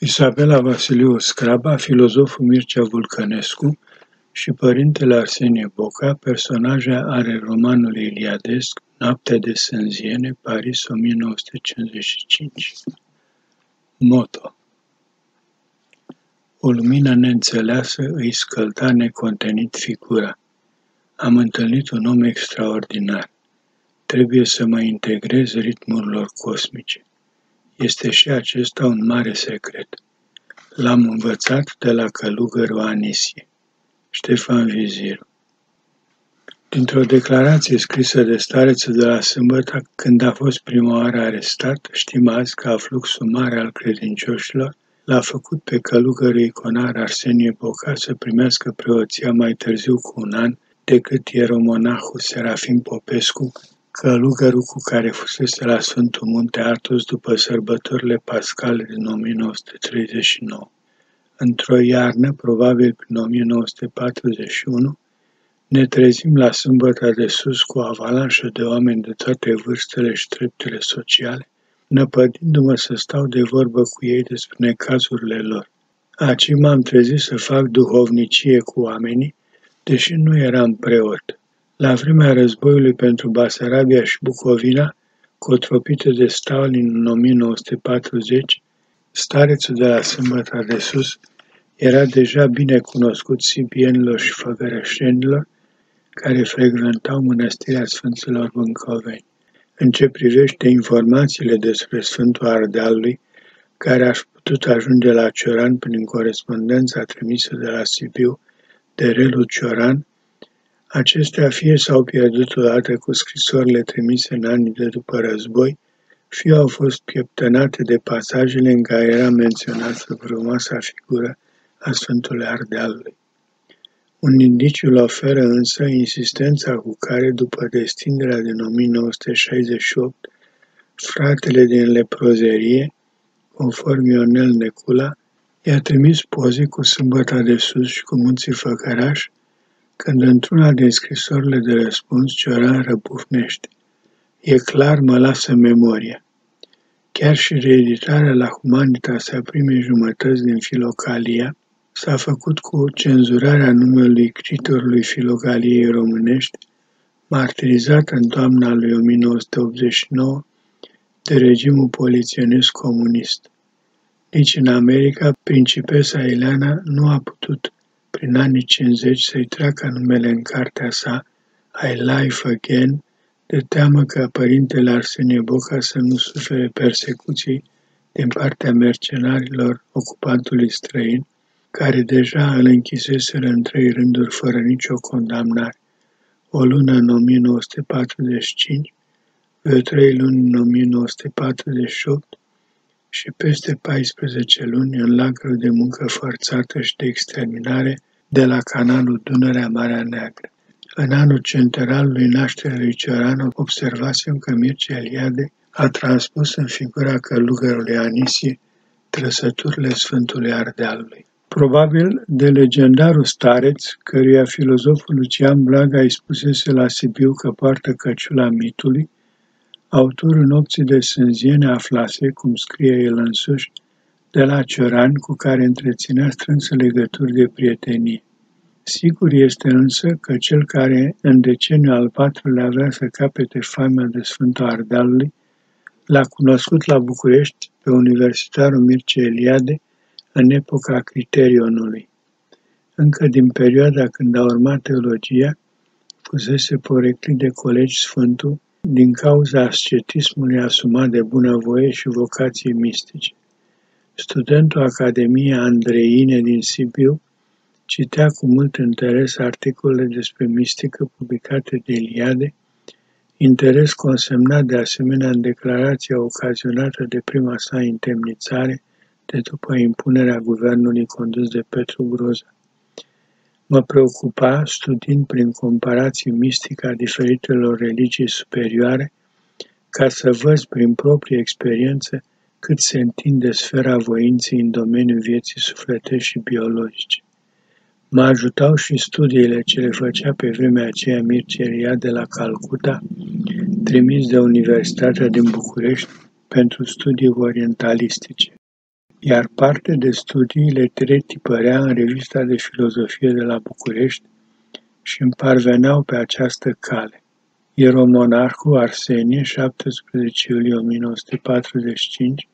Isabela Vasiliu Scraba, filozoful Mircea Vulcănescu și părintele Arsenie Boca, personaje ale romanului iliadesc Noaptea de Sânziene, Paris 1955. Moto O lumină neînțeleasă îi scălda necontenit figura. Am întâlnit un om extraordinar. Trebuie să mă integrez ritmurilor cosmice. Este și acesta un mare secret. L-am învățat de la călugărul Anisie. Ștefan Viziru Dintr-o declarație scrisă de starețul de la sâmbătă, când a fost prima oară arestat, știm azi că a fluxul mare al credincioșilor l-a făcut pe călugărul iconar Arsenie Boca să primească preoția mai târziu cu un an decât ieromonahul Serafim Popescu, călugărul cu care fusese la Sfântul Munte Atos după sărbătorile pascale din 1939. Într-o iarnă, probabil prin 1941, ne trezim la sâmbăta de sus cu o avalanșă de oameni de toate vârstele și treptele sociale, năpădindu-mă să stau de vorbă cu ei despre necazurile lor. Aci m-am trezit să fac duhovnicie cu oamenii, deși nu eram preot. La vremea războiului pentru Basarabia și Bucovina, cotropită de Stalin în 1940, starețul de la Sâmbăta de Sus era deja bine cunoscut sibienilor și făgărășenilor care frecventau mănăstirea Sfinților Bâncoveni. În ce privește informațiile despre Sfântul Ardealului, care aș putut ajunge la Cioran prin corespondența trimisă de la Sibiu de Relu Cioran, Acestea fie s-au pierdut odată cu scrisorile trimise în anii de după război, fie au fost pieptănate de pasajele în care era menționată frumoasa figură a Sfântului Ardealului. Un indiciu îl oferă însă insistența cu care, după destinderea din 1968, fratele din leprozerie, conform Ionel Necula, i-a trimis poze cu sâmbăta de sus și cu munții Făcăraș, când într-una din scrisorile de răspuns Cioran răbufnește. E clar, mă lasă memoria. Chiar și reeditarea la Humanitas a primei jumătăți din Filocalia s-a făcut cu cenzurarea numelui scritorului Filocaliei românești, martirizată în toamna lui 1989 de regimul polițienesc comunist. Nici în America, principesa Ileana nu a putut prin anii 50 să-i treacă numele în cartea sa I Life Again, de teamă că părintele Arsenie Boca să nu sufere persecuții din partea mercenarilor ocupantului străin, care deja îl închiseseră în trei rânduri fără nicio condamnare, o lună în 1945, vreo trei luni în 1948 și peste 14 luni în lagărul de muncă forțată și de exterminare de la canalul Dunărea Marea Neagră. În anul centenar lui nașterii lui Cioran observasem că Mircea Eliade a transpus în figura călugărului Anisie trăsăturile Sfântului Ardealului. Probabil de legendarul stareț, căruia filozoful Lucian Blaga îi spusese la Sibiu că poartă căciula mitului, autorul nopții de sânziene aflase, cum scrie el însuși, de la Cioran, cu care întreținea strânsă legături de prietenie. Sigur este însă că cel care în deceniul al patrulea avea să capete faima de Sfântul Ardalului, l-a cunoscut la București pe universitarul Mircea Eliade în epoca Criterionului. Încă din perioada când a urmat teologia, fusese poreclit de colegi Sfântul din cauza ascetismului asumat de bunăvoie și vocații mistice. Studentul Academiei Andreine din Sibiu citea cu mult interes articolele despre mistică publicate de Iliade, interes consemnat de asemenea în declarația ocazionată de prima sa întemnițare de după impunerea guvernului condus de Petru Groza. Mă preocupa, studiind prin comparații mistică a diferitelor religii superioare, ca să văd prin proprie experiență cât se întinde sfera voinței în domeniul vieții sufletești și biologice. Mă ajutau și studiile ce le făcea pe vremea aceea Mircea de la Calcuta, trimis de Universitatea din București pentru studii orientalistice. Iar parte de studii le retipărea în revista de filozofie de la București și îmi parveneau pe această cale. Ieromonarhul Arsenie, 17 iulie 1945,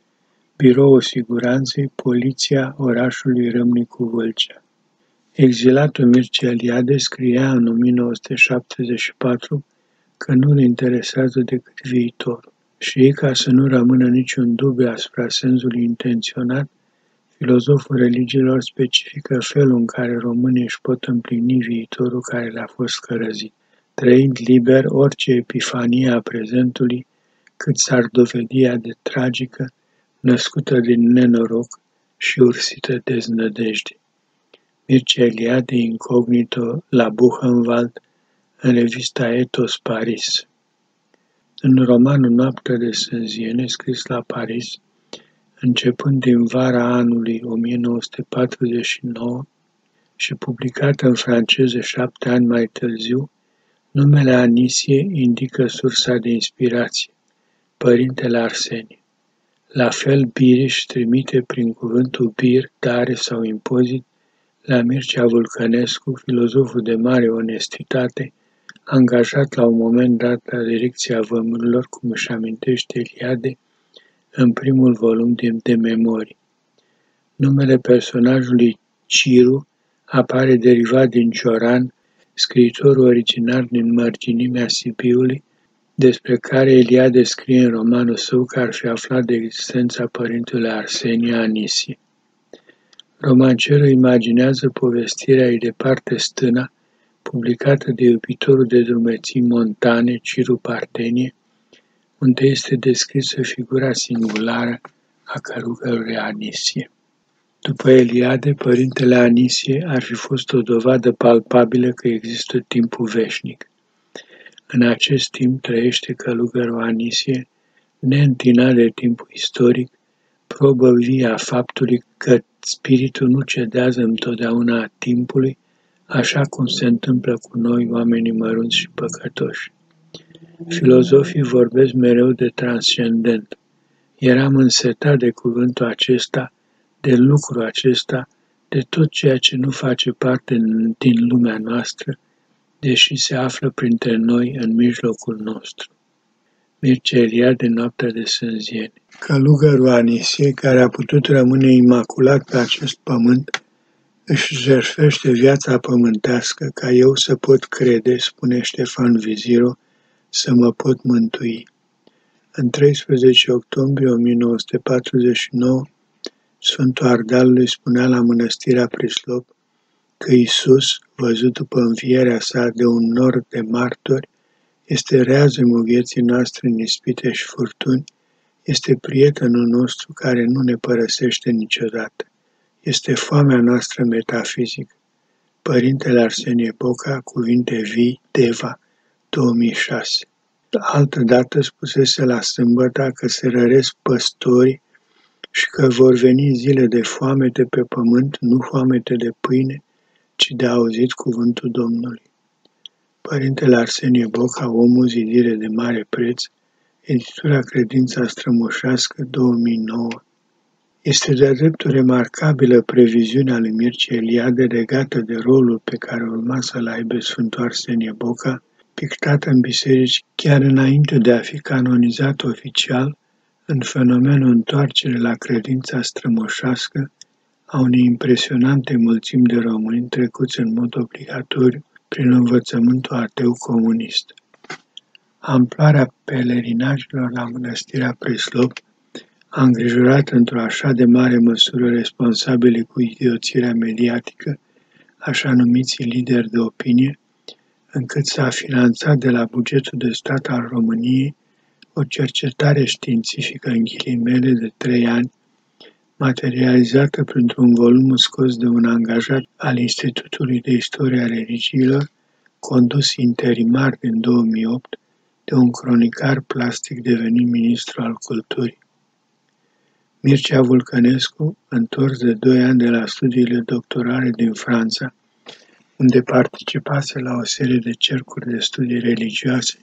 Biroul Siguranței, Poliția orașului Râmnicu Vâlcea. Exilatul Mircea Eliade scria în 1974 că nu-l interesează decât viitorul și ca să nu rămână niciun dubiu asupra senzului intenționat, filozoful religiilor specifică felul în care românii își pot împlini viitorul care le-a fost cărăzit, trăind liber orice epifanie a prezentului, cât s-ar dovedi ea de tragică, născută din nenoroc și ursită deznădejde. Mircea Eliade Incognito la Buchenwald în revista Ethos Paris. În romanul Noaptea de Sânziene, scris la Paris, începând din vara anului 1949 și publicat în franceză șapte ani mai târziu, numele Anisie indică sursa de inspirație, părintele Arsenie. La fel, Biriș trimite prin cuvântul bir, dare sau impozit la Mircea Vulcănescu, filozoful de mare onestitate, angajat la un moment dat la direcția vămurilor, cum își amintește Eliade, în primul volum de, de memorii. Numele personajului Ciru apare derivat din Cioran, scriitorul originar din mărginimea Sibiului, despre care Eliade scrie în romanul său că ar fi aflat de existența părintelui Arsenie Anisie. Romancerul imaginează povestirea ei departe stâna, publicată de iubitorul de drumeții montane, Ciru Partenie, unde este descrisă figura singulară a călugărului Anisie. După Eliade, părintele Anisie ar fi fost o dovadă palpabilă că există timpul veșnic. În acest timp trăiește călugărul Anisie, neîntinat de timpul istoric, probă vie a faptului că spiritul nu cedează întotdeauna a timpului, așa cum se întâmplă cu noi, oamenii mărunți și păcătoși. Filozofii vorbesc mereu de transcendent. Eram însetat de cuvântul acesta, de lucru acesta, de tot ceea ce nu face parte din lumea noastră, deși se află printre noi în mijlocul nostru. Mircea de noaptea de sânzieni. Călugărul Anisie, care a putut rămâne imaculat pe acest pământ, își jertfește viața pământească ca eu să pot crede, spune Ștefan Viziro, să mă pot mântui. În 13 octombrie 1949, Sfântul Ardalului spunea la mănăstirea Prislop că Isus, văzut după învierea sa de un nor de martori, este reazimul vieții noastre în ispite și furtuni, este prietenul nostru care nu ne părăsește niciodată. Este foamea noastră metafizică. Părintele Arsenie Boca, cuvinte vii, Deva, 2006. Altă dată spusese la sâmbătă că se răresc păstorii și că vor veni zile de foamete pe pământ, nu foamete de pâine, ci de auzit cuvântul Domnului. Părintele Arsenie Boca, omul zidire de mare preț, editura Credința Strămoșească 2009. Este de-a dreptul remarcabilă previziunea lui Mircea Eliade legată de rolul pe care urma să-l aibă Sfântul Arsenie Boca, pictată în biserici chiar înainte de a fi canonizat oficial în fenomenul întoarcere la credința strămoșească a unei impresionante mulțimi de români trecuți în mod obligatoriu prin învățământul ateu comunist. Amploarea pelerinajelor la mănăstirea Preslop a îngrijorat într-o așa de mare măsură responsabili cu idioțirea mediatică, așa numiții lideri de opinie, încât s-a finanțat de la bugetul de stat al României o cercetare științifică în ghilimele de trei ani materializată printr-un volum scos de un angajat al Institutului de Istorie a Religiilor, condus interimar din 2008 de un cronicar plastic devenit ministru al culturii. Mircea Vulcănescu, întors de doi ani de la studiile doctorale din Franța, unde participase la o serie de cercuri de studii religioase,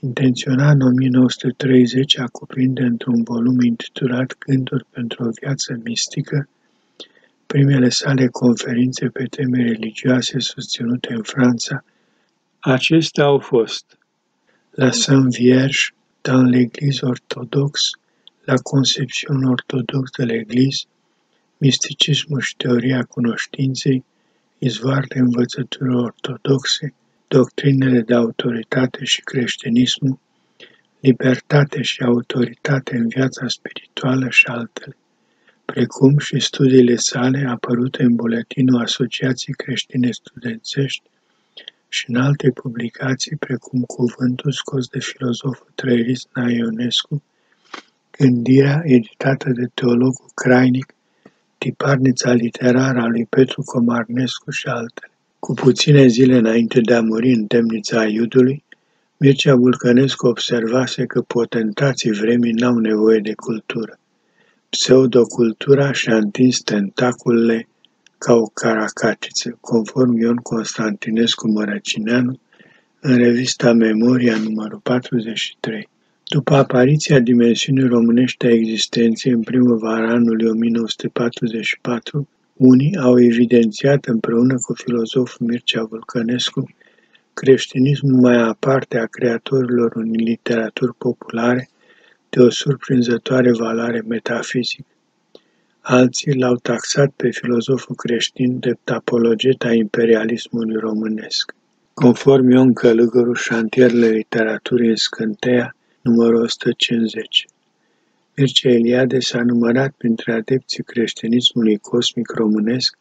intenționa în 1930 a cuprinde într-un volum intitulat Gânduri pentru o viață mistică primele sale conferințe pe teme religioase susținute în Franța. Acestea au fost la Saint-Vierge, dans l'Église orthodoxe, la Concepțion ortodox de l'Église, misticismul și teoria cunoștinței, izvoarele învățăturilor ortodoxe, doctrinele de autoritate și creștinismul, libertate și autoritate în viața spirituală și altele, precum și studiile sale apărute în buletinul Asociației Creștine Studențești și în alte publicații precum Cuvântul scos de filozoful trăirist Ionescu, Gândirea editată de teologul Crainic, tiparnița literară a lui Petru Comarnescu și altele. Cu puține zile înainte de a muri în temnița Iudului, Mircea Vulcănescu observase că potentații vremii n-au nevoie de cultură. Pseudocultura și-a întins tentaculele ca o caracatiță, conform Ion Constantinescu Mărăcineanu, în revista Memoria numărul 43. După apariția dimensiunii românești a existenței în primăvara anului 1944, unii au evidențiat împreună cu filozoful Mircea Vulcănescu creștinismul mai aparte a creatorilor unei literaturi populare de o surprinzătoare valoare metafizică. Alții l-au taxat pe filozoful creștin de apologet a imperialismului românesc. Conform Ion Călugăru, șantierele literaturii în Scânteia, numărul 150. Mircea Eliade s-a numărat printre adepții creștinismului cosmic românesc,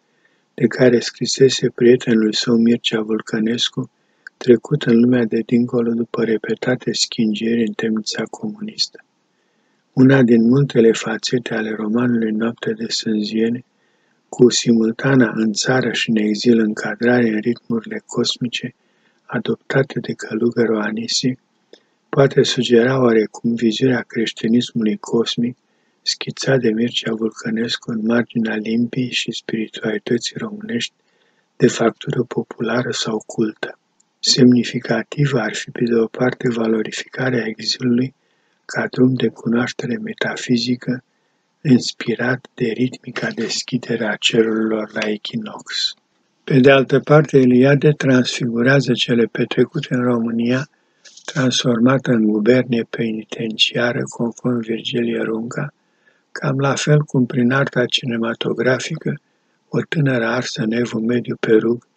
de care scrisese prietenului său Mircea Vulcănescu, trecut în lumea de dincolo după repetate schingeri în temnița comunistă. Una din multele fațete ale romanului Noapte de Sânziene, cu simultana în țară și în exil încadrare în ritmurile cosmice adoptate de călugărul Anisi, poate sugera oarecum viziunea creștinismului cosmic schițat de Mircea Vulcănescu în marginea limbii și spiritualității românești de factură populară sau cultă. Semnificativă ar fi pe de o parte valorificarea exilului ca drum de cunoaștere metafizică inspirat de ritmica deschidere a cerurilor la echinox. Pe de altă parte, Eliade transfigurează cele petrecute în România transformată în gubernie penitenciară conform Virgilie Runca, cam la fel cum prin arta cinematografică o tânără arsă în evul mediu perug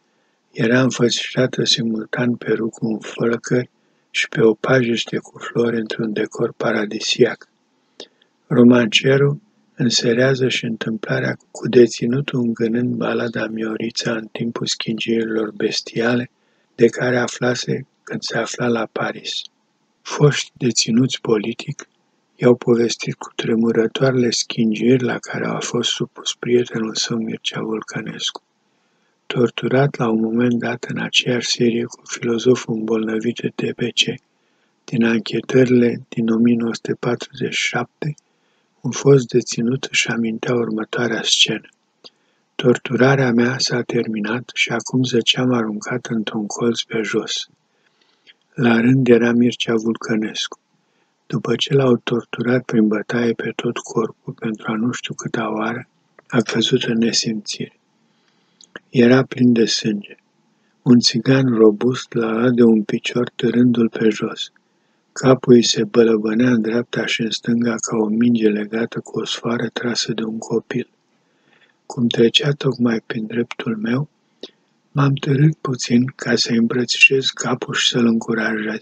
era înfățișată simultan perug cu un flăcări și pe o pajiște cu flori într-un decor paradisiac. Romancerul înserează și întâmplarea cu deținutul îngânând balada Miorița în timpul schingirilor bestiale de care aflase când se afla la Paris. Foști deținuți politic i-au povestit cu tremurătoarele schingiri la care a fost supus prietenul său Mircea Vulcănescu. Torturat la un moment dat în aceeași serie cu filozoful îmbolnăvit de TBC, din anchetările din 1947, un fost deținut își amintea următoarea scenă. Torturarea mea s-a terminat și acum zăceam aruncat într-un colț pe jos. La rând era Mircea Vulcănescu. După ce l-au torturat prin bătaie pe tot corpul pentru a nu știu câta oară, a căzut în nesimțire. Era plin de sânge. Un țigan robust l-a luat de un picior târându-l pe jos. Capul îi se bălăbănea în dreapta și în stânga ca o minge legată cu o sfoară trasă de un copil. Cum trecea tocmai prin dreptul meu, M-am târât puțin ca să îmbrățișez capul și să-l încurajez.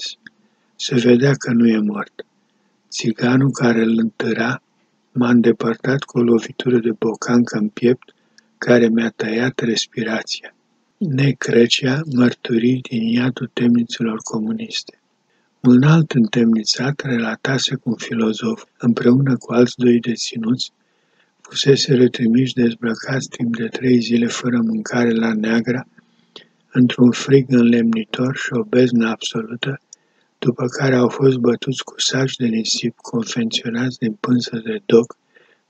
Se vedea că nu e mort. Țiganul care îl întâra m-a îndepărtat cu o lovitură de bocancă în piept care mi-a tăiat respirația. Necrecea mărturii din iadul temnițelor comuniste. Un alt întemnițat relatase cu un filozof, împreună cu alți doi deținuți, fusese retrimiși dezbrăcați timp de trei zile fără mâncare la Neagra, într-un frig înlemnitor și o beznă absolută, după care au fost bătuți cu saci de nisip confecționați din pânză de doc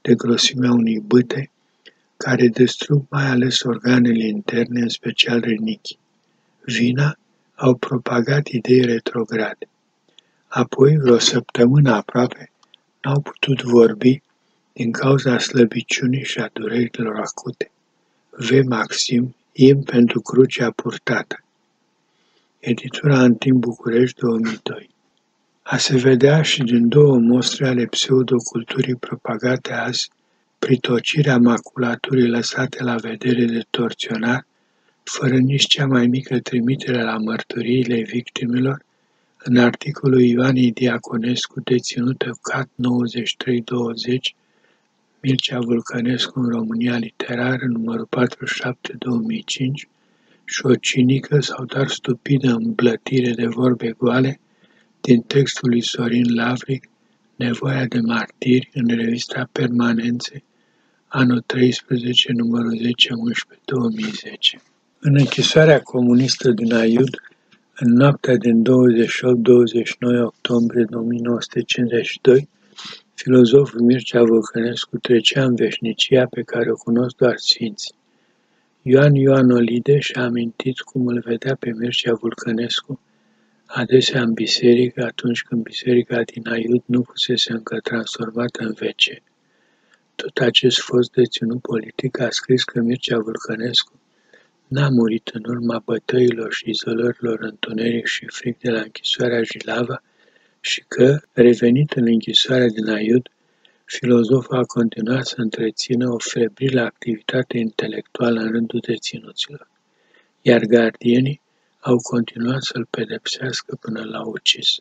de grosimea unui bâte, care destrug mai ales organele interne, în special rinichi. Vina au propagat idei retrograde. Apoi, vreo săptămână aproape, n-au putut vorbi din cauza slăbiciunii și a durerilor acute. V. Maxim, Im pentru crucea purtată. Editura Antim București 2002 A se vedea și din două mostre ale pseudoculturii propagate azi, pritocirea maculaturii lăsate la vedere de torționar, fără nici cea mai mică trimitere la mărturiile victimelor, în articolul Ioanei Diaconescu, deținută CAT 9320, Mircea Vulcănescu în România Literară, numărul 47-2005, și o cinică sau doar stupidă îmblătire de vorbe goale din textul lui Sorin Lavric, Nevoia de martiri, în revista Permanențe, anul 13, numărul 10-11-2010. În închisoarea comunistă din Aiud, în noaptea din 28-29 octombrie 1952, filozoful Mircea Vulcănescu trecea în veșnicia pe care o cunosc doar sfinții. Ioan Ioanolide și-a amintit cum îl vedea pe Mircea Vulcănescu adesea în biserică atunci când biserica din Aiud nu fusese încă transformată în vece. Tot acest fost deținut politic a scris că Mircea Vulcănescu n-a murit în urma bătăilor și izolărilor întuneric și fric de la închisoarea Jilava și că, revenit în închisoarea din Aiud, filozoful a continuat să întrețină o febrilă activitate intelectuală în rândul deținuților, iar gardienii au continuat să-l pedepsească până la ucis.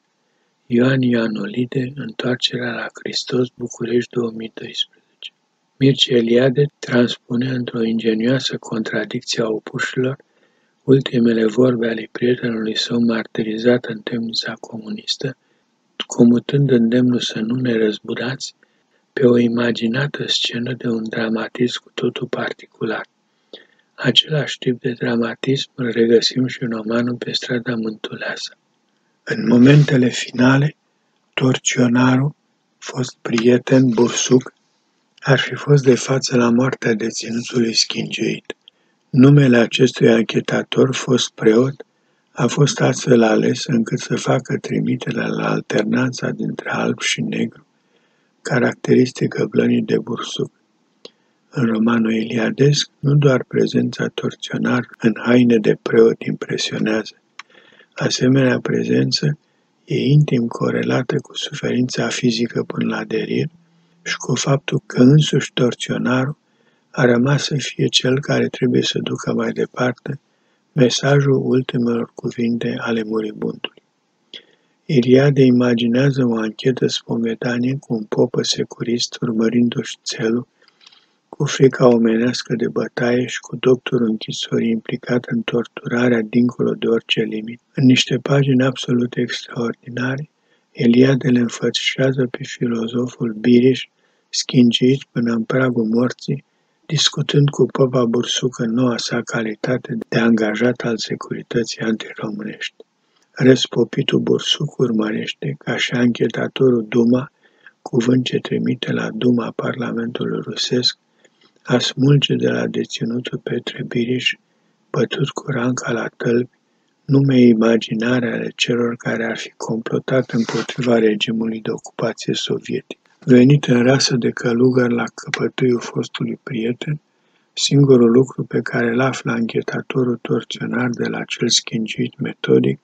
Ioan Ioanolide, Întoarcerea la Hristos, București 2012 Mircea Eliade transpune într-o ingenioasă contradicție a opușilor ultimele vorbe ale prietenului său martirizat în temnița comunistă, comutând îndemnul să nu ne răzburați pe o imaginată scenă de un dramatism cu totul particular. Același tip de dramatism îl regăsim și în romanul pe strada Mântuleasă. În momentele finale, torționarul, fost prieten bursuc, ar fi fost de față la moartea deținutului schingiuit. Numele acestui anchetator, fost preot, a fost astfel ales încât să facă trimitere la alternanța dintre alb și negru, caracteristică blănii de bursuc. În romanul Eliadesc, nu doar prezența torționar în haine de preot impresionează. Asemenea prezență e intim corelată cu suferința fizică până la derir și cu faptul că însuși torționarul a rămas să fie cel care trebuie să ducă mai departe mesajul ultimelor cuvinte ale muribundului. Iriade imaginează o anchetă spovedanie cu un popă securist urmărindu-și țelul, cu frica omenească de bătaie și cu doctorul închisorii implicat în torturarea dincolo de orice limit. În niște pagini absolut extraordinare, Eliade le înfățișează pe filozoful Biriș, schingiit până în pragul morții, discutând cu Popa Bursuc în noua sa calitate de angajat al securității antiromânești. Răspopitul Bursuc urmărește, ca și anchetatorul Duma, cuvânt ce trimite la Duma Parlamentului Rusesc, a smulge de la deținutul Petre Biriș, bătut cu ranca la tălpi, nume imaginare ale celor care ar fi complotat împotriva regimului de ocupație sovietică. Venit în rasă de călugăr la căpătâiul fostului prieten, singurul lucru pe care îl află anchetatorul torționar de la cel schingiuit metodic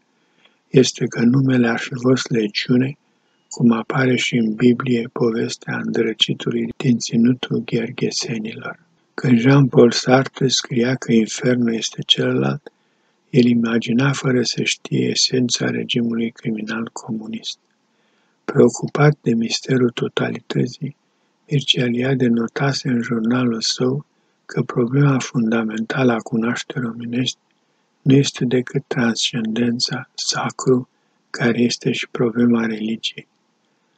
este că numele ar fi fost legiune, cum apare și în Biblie povestea îndrăcitului din ținutul gherghesenilor. Când Jean-Paul Sartre scria că infernul este celălalt, el imagina fără să știe esența regimului criminal comunist. Preocupat de misterul totalității, Mircea Eliade notase în jurnalul său că problema fundamentală a cunoașterii omenești nu este decât transcendența, sacru, care este și problema religiei.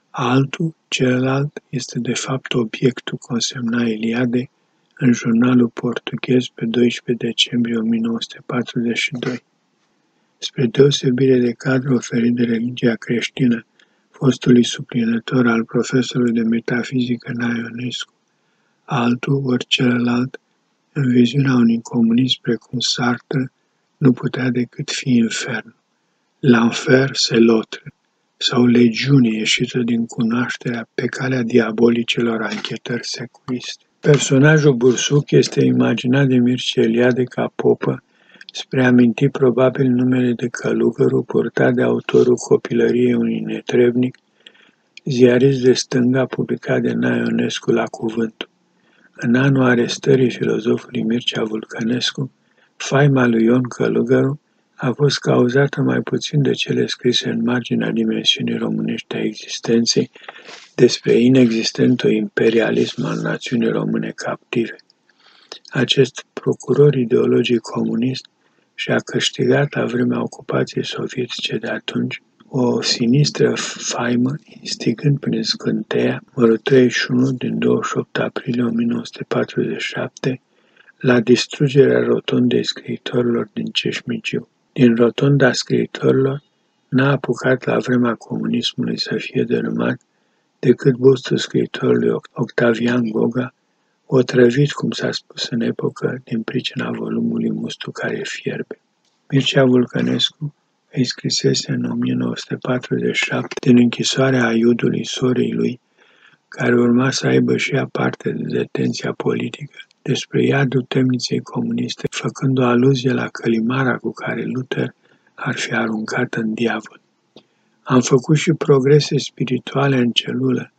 Altul, celălalt, este de fapt obiectul, consemna Eliade în jurnalul portughez pe 12 decembrie 1942. Spre deosebire de cadrul oferit de religia creștină fostului suplinător al profesorului de metafizică Ionescu, altul ori celălalt, în viziunea unui comunist precum Sartre, nu putea decât fi infern. L'enfer se l'autre, sau legiune ieșită din cunoașterea pe calea diabolicelor anchetări securiste. Personajul Bursuc este imaginat de Mircea Eliade ca popă, spre a aminti probabil numele de călugăru purtat de autorul copilăriei unui netrebnic, ziarist de stânga publicat de Naionescu la Cuvântul. În anul arestării filozofului Mircea Vulcănescu, faima lui Ion Călugăru a fost cauzată mai puțin de cele scrise în marginea dimensiunii românești a existenței despre inexistentul imperialism al națiunii române captive. Acest procuror ideologic comunist și-a câștigat la vremea ocupației sovietice de atunci o sinistră faimă, instigând prin scânteia, numărul 31 din 28 aprilie 1947, la distrugerea rotondei scriitorilor din Ceșmigiu. Din rotonda scriitorilor n-a apucat la vremea comunismului să fie dărâmat decât bustul scriitorului Octavian Goga, otrăvit, cum s-a spus în epocă, din pricina volumului Mustu care fierbe. Mircea Vulcănescu îi scrisese în 1947 din închisoarea Aiudului sorei lui, care urma să aibă și ea parte de detenția politică, despre iadul temniței comuniste, făcând o aluzie la călimara cu care Luther ar fi aruncat în diavol. Am făcut și progrese spirituale în celulă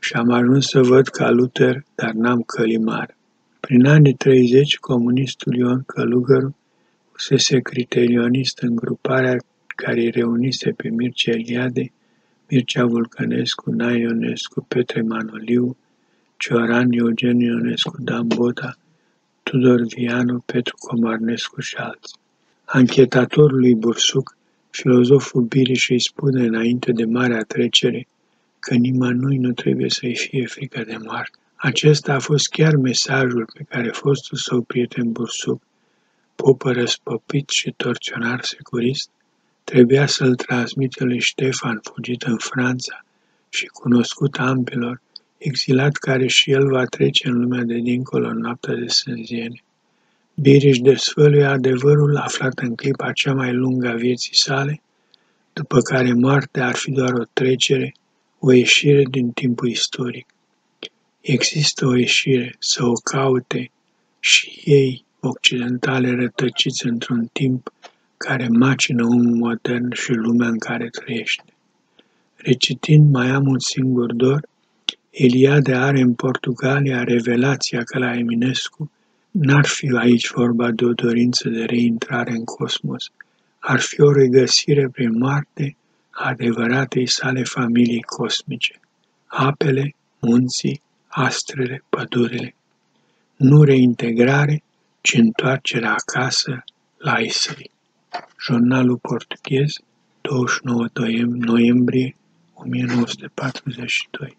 și am ajuns să văd ca Luther, dar n-am călimar. Prin anii 30, comunistul Ion Călugăru fusese criterionist în gruparea care îi reunise pe Mircea Eliade, Mircea Vulcănescu, Nai Ionescu, Petre Manoliu, Cioran, Eugen Ionescu, Dan Bota, Tudor Vianu, Petru Comarnescu și alții. Anchetatorului Bursuc, filozoful Biriș îi spune înainte de marea trecere că nimănui nu trebuie să-i fie frică de moarte. Acesta a fost chiar mesajul pe care fostul său prieten Bursuc, popă răspăpit și torționar securist, trebuia să-l transmită lui Ștefan, fugit în Franța și cunoscut ambelor, exilat care și el va trece în lumea de dincolo în noaptea de sânziene. Biriș desfăluie adevărul aflat în clipa cea mai lungă a vieții sale, după care moartea ar fi doar o trecere, o ieșire din timpul istoric. Există o ieșire, să o caute și ei, occidentale rătăciți într-un timp care macină omul modern și lumea în care trăiește. Recitind Mai am un singur dor, Eliade are în Portugalia revelația că la Eminescu n-ar fi aici vorba de o dorință de reintrare în cosmos, ar fi o regăsire prin moarte a adevăratei sale familii cosmice, apele, munții, astrele, pădurile. Nu reintegrare, ci întoarcerea acasă la ei săi. Jurnalul portughez, 29 noiembrie 1942